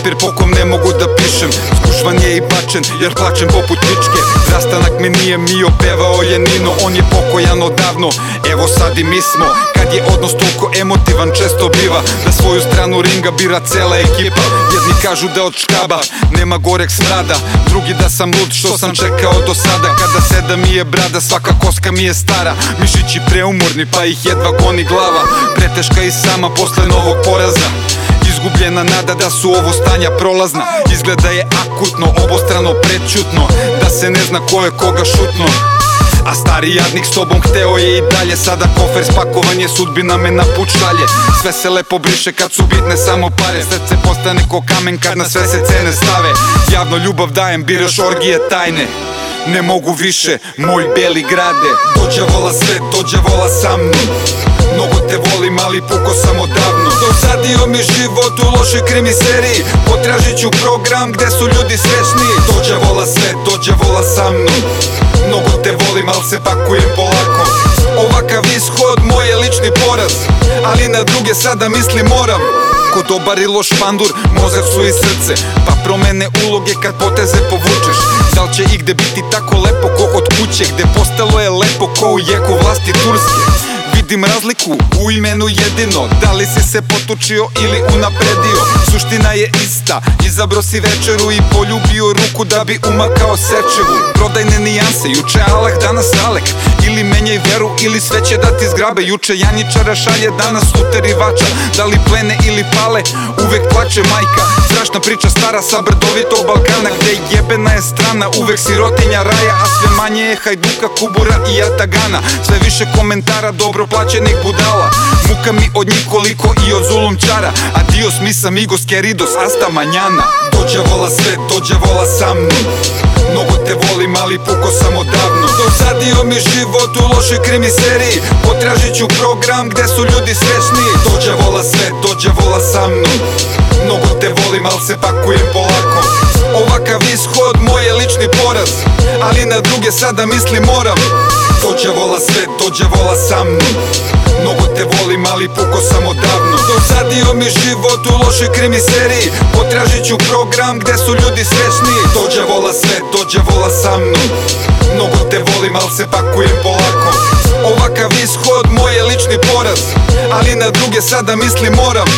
papir po kom ne mogu da pišem. Skušvan je i bačen jer plačem poput pičke. Rastanak me nije mio, pevao je Nino On je pokojan odavno, evo sad i mi smo Kad je odnos toliko emotivan često biva. Da svoju stranu ringa bira cela ekipa. Jedni kažu da od škaba nema gorek smrada Drugi da sam lud što sam čekao do sada. Kada seda mi je brada, svaka koska mi je stara. Mišići preumorni pa ih jedva goni glava. Preteška i sama posle novog poraza Izgubljena nada da su ovo stanja prolazna. Izgleda je akutno, obostrano, prećutno Da se ne zna ko je koga šutno. A stari jadnik s tobom hteo je i dalje Sada kofer spakovan je, sudbina me na put šalje. Sve se lepo briše kad su bitne samo pare Srce postane ko kamen kad na sve se cene stave. Javno ljubav dajem, biraš orgije tajne. Ne mogu više, moj beli grade Dođe vola sve, dođe vola sa mnom te volim, ali puko sam odavno. Dosadio mi život u lošoj krimi seriji Potražit ću program gde su ljudi srećniji Dođe vola sve, dođe vola sa mnom. Mnogo te volim, al se pakujem polako. Ovakav ishod, moj je lični poraz Ali na druge sada misli moram. Ko dobar i loš pandur, mozak su i srce. Pa promene uloge kad poteze povučeš. Da li će igde biti tako lepo ko od kuće Gde postalo je lepo ko u jeku vlasti Turske Vidim razliku u imenu jedino. Da li si se potučio ili unapredio. Suština je ista Izabro si večeru i poljubio ruku Da bi umakao sečevu. Prodajne nijanse, juče Alah, danas Alek. Ili menjaj veru ili sve će da ti zgrabe. Juče Janjičara šalje, danas uterivača Da li plene ili pale, uvek plače majka. Strašna priča stara sa brdovitog Balkana Gde jebena je strana, uvek sirotinja raja A sve manje je hajduka, kubura i jatagana Sve više komentara, dobro plaćenih budala Muka mi od njih koliko i od zulumčara. Adios mis amigos queridos hasta mañana. Dođe vola sve, dođe vola sa mnom. Mnogo te volim, ali puko sam odavno. Dosadio mi život u lošoj krimi seriji Potražit ću program gde su ljudi srećniji Dođe vola sve, dođe vola sa mnom. Mnogo te volim, al se pakujem polako. Ovakav ishod, moj je lični poraz Ali na druge sada misli moram. Dođe vola sve, dođe vola sa mnom. Mnogo te volim, ali puko sam odavno. Dosadio mi život u lošoj krimi seriji. Potražit ću program gde su ljudi srećniji Dođe vola sve, dođe vola sa mnom. Mnogo te volim, al se pakujem polako. Ovakav ishod, moj je lični poraz. Ali na druge sada misli moram